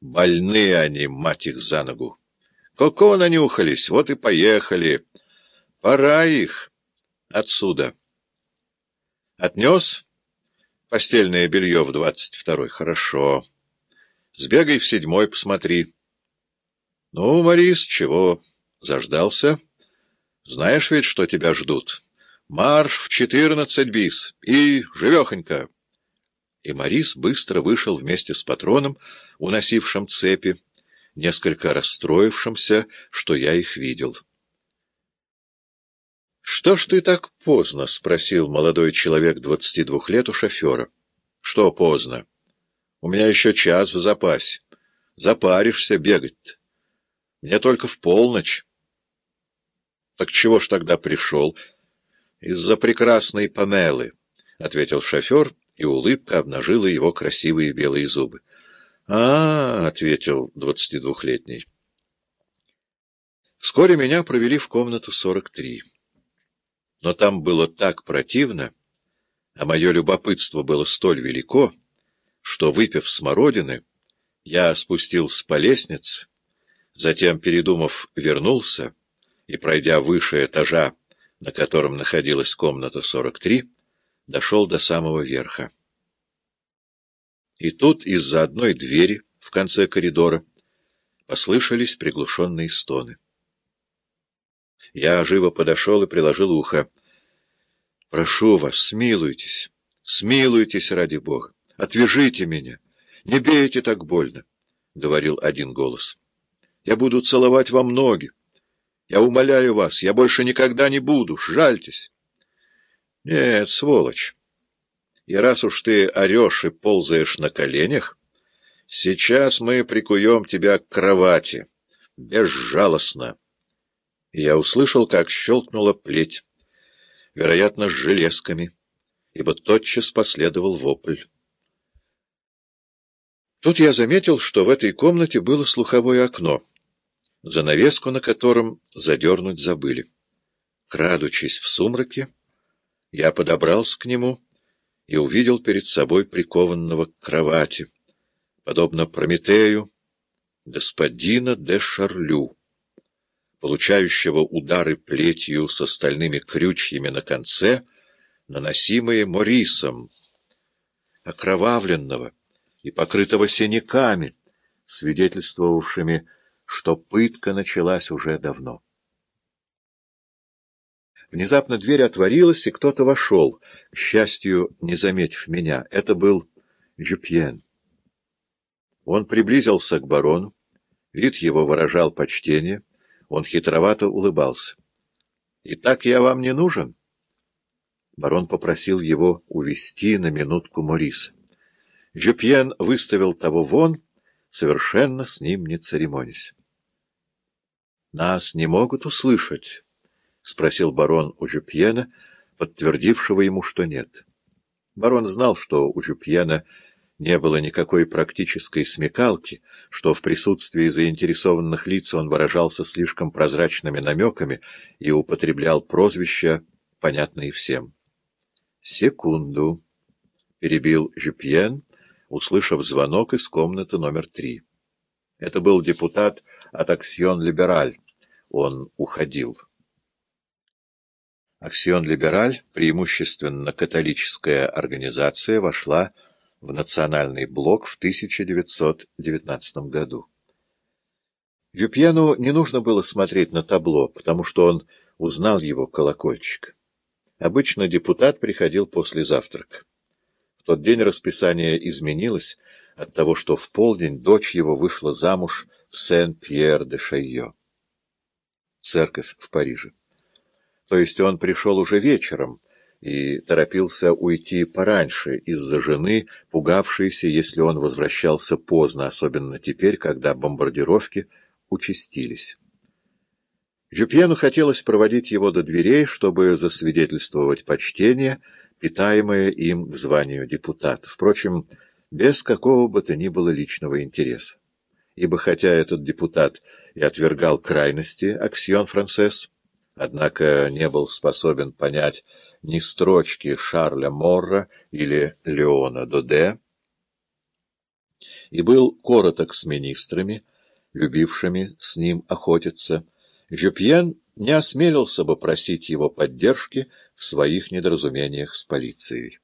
Больные они, мать их, за ногу. Коко нанюхались, вот и поехали. Пора их отсюда. Отнес постельное белье в двадцать второй. Хорошо. Сбегай в седьмой, посмотри. Ну, Марис, чего, заждался? Знаешь ведь, что тебя ждут. Марш в четырнадцать бис и живехонько. И Марис быстро вышел вместе с патроном, уносившим цепи, несколько расстроившимся, что я их видел. «Что ж ты так поздно?» — спросил молодой человек двадцати двух лет у шофера. «Что поздно? У меня еще час в запасе. Запаришься бегать-то. Мне только в полночь». «Так чего ж тогда пришел?» «Из-за прекрасной Памелы», — ответил шофер, и улыбка обнажила его красивые белые зубы. «А, — ответил двадцатидвухлетний. Вскоре меня провели в комнату сорок три. Но там было так противно, а мое любопытство было столь велико, что, выпив смородины, я спустился по лестнице, затем, передумав, вернулся и, пройдя выше этажа, на котором находилась комната сорок три, дошел до самого верха. И тут из-за одной двери в конце коридора послышались приглушенные стоны. Я живо подошел и приложил ухо. «Прошу вас, смилуйтесь, смилуйтесь ради Бога, отвяжите меня, не бейте так больно», — говорил один голос. «Я буду целовать вам ноги. Я умоляю вас, я больше никогда не буду, жальтесь». «Нет, сволочь». И раз уж ты орешь и ползаешь на коленях, сейчас мы прикуем тебя к кровати. Безжалостно. Я услышал, как щелкнула плеть, вероятно, с железками, ибо тотчас последовал вопль. Тут я заметил, что в этой комнате было слуховое окно, занавеску на котором задернуть забыли. Крадучись в сумраке, я подобрался к нему и увидел перед собой прикованного к кровати, подобно Прометею, господина де Шарлю, получающего удары плетью с остальными крючьями на конце, наносимые Морисом, окровавленного и покрытого синяками, свидетельствовавшими, что пытка началась уже давно. Внезапно дверь отворилась, и кто-то вошел, к счастью, не заметив меня. Это был Жюпьен. Он приблизился к барону, вид его выражал почтение, он хитровато улыбался. «Итак, я вам не нужен?» Барон попросил его увести на минутку Мориса. Жюпьен выставил того вон, совершенно с ним не церемонясь. «Нас не могут услышать». — спросил барон у Жюпьена, подтвердившего ему, что нет. Барон знал, что у Жюпьена не было никакой практической смекалки, что в присутствии заинтересованных лиц он выражался слишком прозрачными намеками и употреблял прозвища, понятные всем. «Секунду», — перебил Жюпьен, услышав звонок из комнаты номер три. Это был депутат от Аксьон-Либераль. Он уходил. Аксион-Либераль, преимущественно католическая организация, вошла в национальный блок в 1919 году. Дюпьену не нужно было смотреть на табло, потому что он узнал его колокольчик. Обычно депутат приходил после завтрака. В тот день расписание изменилось от того, что в полдень дочь его вышла замуж в Сен-Пьер-де-Шайо. Церковь в Париже. То есть он пришел уже вечером и торопился уйти пораньше из-за жены, пугавшейся, если он возвращался поздно, особенно теперь, когда бомбардировки участились. Жюпьену хотелось проводить его до дверей, чтобы засвидетельствовать почтение, питаемое им к званию депутата. Впрочем, без какого бы то ни было личного интереса. Ибо хотя этот депутат и отвергал крайности Аксион Францесс, однако не был способен понять ни строчки Шарля Морра или Леона Доде, и был короток с министрами, любившими с ним охотиться, Жюпьен не осмелился бы просить его поддержки в своих недоразумениях с полицией.